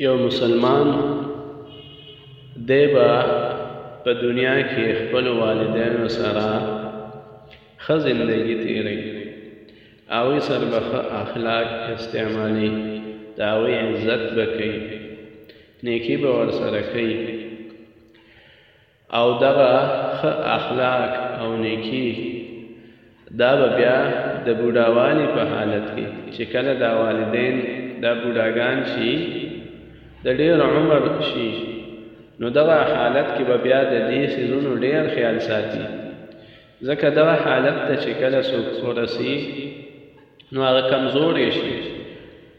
یو مسلمان دی به په دنیا کې خپل والدینو سره ښه زندگی تیری هغوی سره به ښه اخلاق استعمالي د هغوی عزت به کوي نیکي به ورسره کوي او دغه ښه اخلاق او نیکی دا به بیا د بوډاوالي په حالت کې چې کله دا والدین دا بوډاګان شي د ډیر عمر شي نو دغه حالت کې به بیا د دې سيزونو ډیر خیال ساتي ځکه دغه حالت ته چې کله څوک ورسي نو هغه کمزورې شي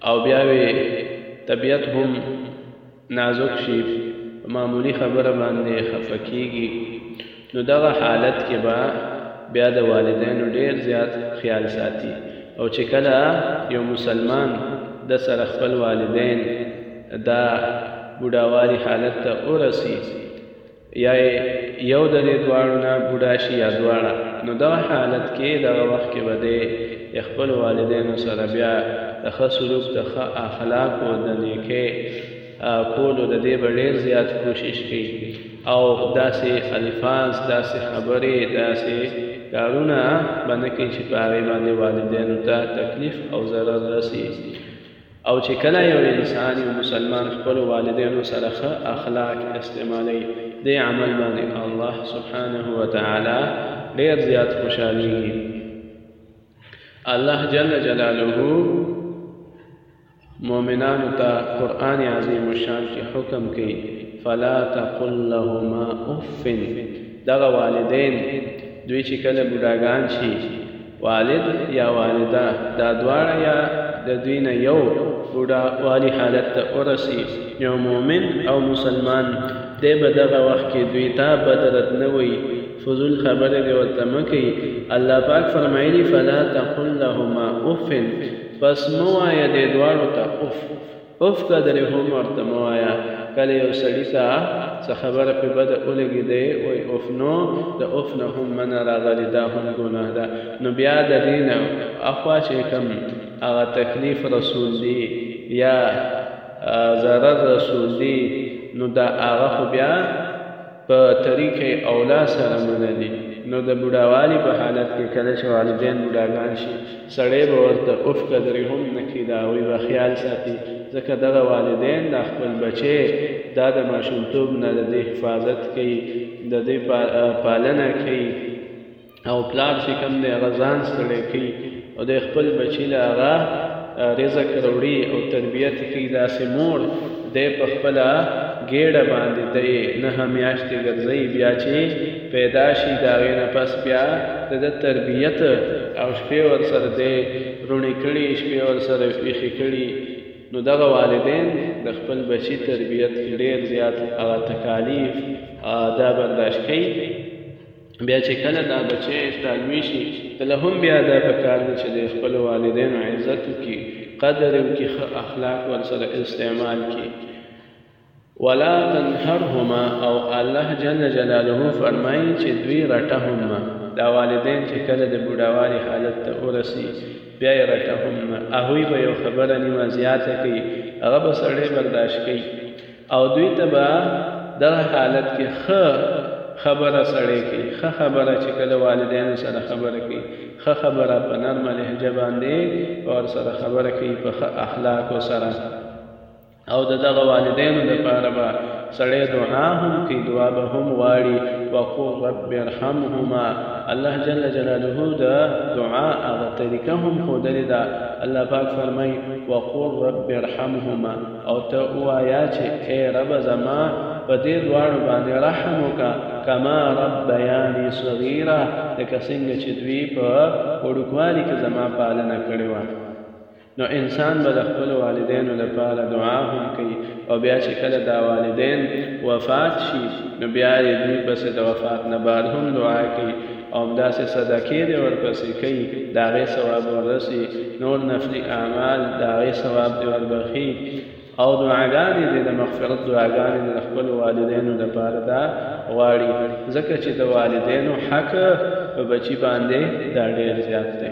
او بیا وي طبیعت هم نازک شي معمولی خبره باندې خفه کیږي نو دغه حالت کې به بیا د والدینو ډیر زیات خیال ساتي او چې کله یو مسلمان د سره خپل والدین دا بډاوالي حالت ته ورسي یا یو د دې دواړو نه بوډا شي یا دواړه نو دا حالت کې دغه وخت کې به دی د خپل والدینو سره بیا د ښه سلوک د ښه اخلاقو د نیکۍ کولو د دې به ډېر زیات کوشش کوي او داسې الفاظ داسې خبرې داسې کارونه به نه کوي چې په هغې باندې والدینو ته تکلیف او ضرر رسي او چې کله یو انسان یو مسلمان خپل والدینو سره ښه اخلاق استعمالوي د عمل باندې الله سبحانه وتعالی ډیر زیات خوشحالېږي الله جل جلاله مؤمنانو ته قرآن عظیم الشان کې حکم کوي فلا تقل لهما اف دغه والدین دوی چې کله بوډاګان شي والد یا والده دا دواړه یا د دوی نه یو بوډا والی حالت ته ورسی یو مؤمن او مسلمان دی به دغه وخت کې دوی ته بدرد نه وي فضول خبره دی ورته مکی الله پاک فرمایلی فلا تقل لهما اف پس مو وایه دې دواړو ته اف اوف قدر هم ورته مو وایا کله یو سړی ته څه خبره په بده ولګي دی وای اوف نو د اوف نه هم منه راغلی دا هم ګناه ده نو بیا د دې نه اخوا چې کوم هغه تکلیف رسول دی یا ضرر رسول دی نو دا هغه خو بیا په طریق اولا سره منع دي نو د بوډاوالي په حالت کې کله چې والدین بوډاګان شي سړی به ورته اوف قدرې هم نه کړي د هغوی به خیال ساتي ځکه دغه والدین دا خپل بچی دا د ماشومتوب نه د دې حفاظت کوي د دې پالنه کوي او پلار چې کم دی هغه ځان ستړی کوي او د خپل بچی له هغه رزق وروړي او تربیت کوي داسې مور دی په خپله ګېډه باندې دی نهه میاشتې ګرځوي بیا چې پیدا شي د هغې نه پس بیا د ده تربیت او شپې ورسره دی روڼې کړي شپې ورسره ویښې کړي نو دغه والدین د خپل بچی تربیت کې ډېر زیات هغه تکالیف دا برداشت کوي بیا چې کله دا بچی دا لوی شي ته له هم بیا دا په کار دی چې د خپل والدینو عزت وکړي قدر یې وکړي ښه اخلاق ورسره استعمال کړي ولا تنهرهما او الله جل جلاله فرمایي چې دوی رټهما دا والدین چې کله د بوډاوالي حالت ته ورسي بیا یې رټهما هغوی به یو خبره نیمه زیاته کوي هغه به سړی برداشت کوي او دوی ته به دغه حالت کې ښه خبره سړی کوي ښه خبره چې کله والدینو سره خبره کوي ښه خبره په نرمه لهجه باندې ور سره خبره کوي په ښه اخلاقو سره او د دغه والدینو لپاره به سړی دعا هم کوي دعا به هم غواړي وقل رب ارحمهما الله جل جلاله د دعا هغه طریقه هم ښودلې ده الله پاک فرمایي وقل رب ارحمهما او ته اوایا چې اے رب زما په دې دواړو باندې رحم وکا کما ربیانی صغیرا لکه څنګه چې دوی په وړوکوالي کې زما پالنه کړې وه نو انسان به د خپل والدینو لپاره دعا هم کوي او بیا چې کله دا والدین وفات شي نو بیا یې دوی پسې د وفات نه بعد هم دعا کوي هم داسې صدقې دې ورپسې کوي د هغې ثواب ورسي نور نفلي اعمال د هغې ثواب دې وربخي او دعاګانې دې د مغفرت دعاګانې د خپل والدینو لپاره دا غواړي ځکه چې د والدینو حق په بچي باندې دا ډېر زیات دی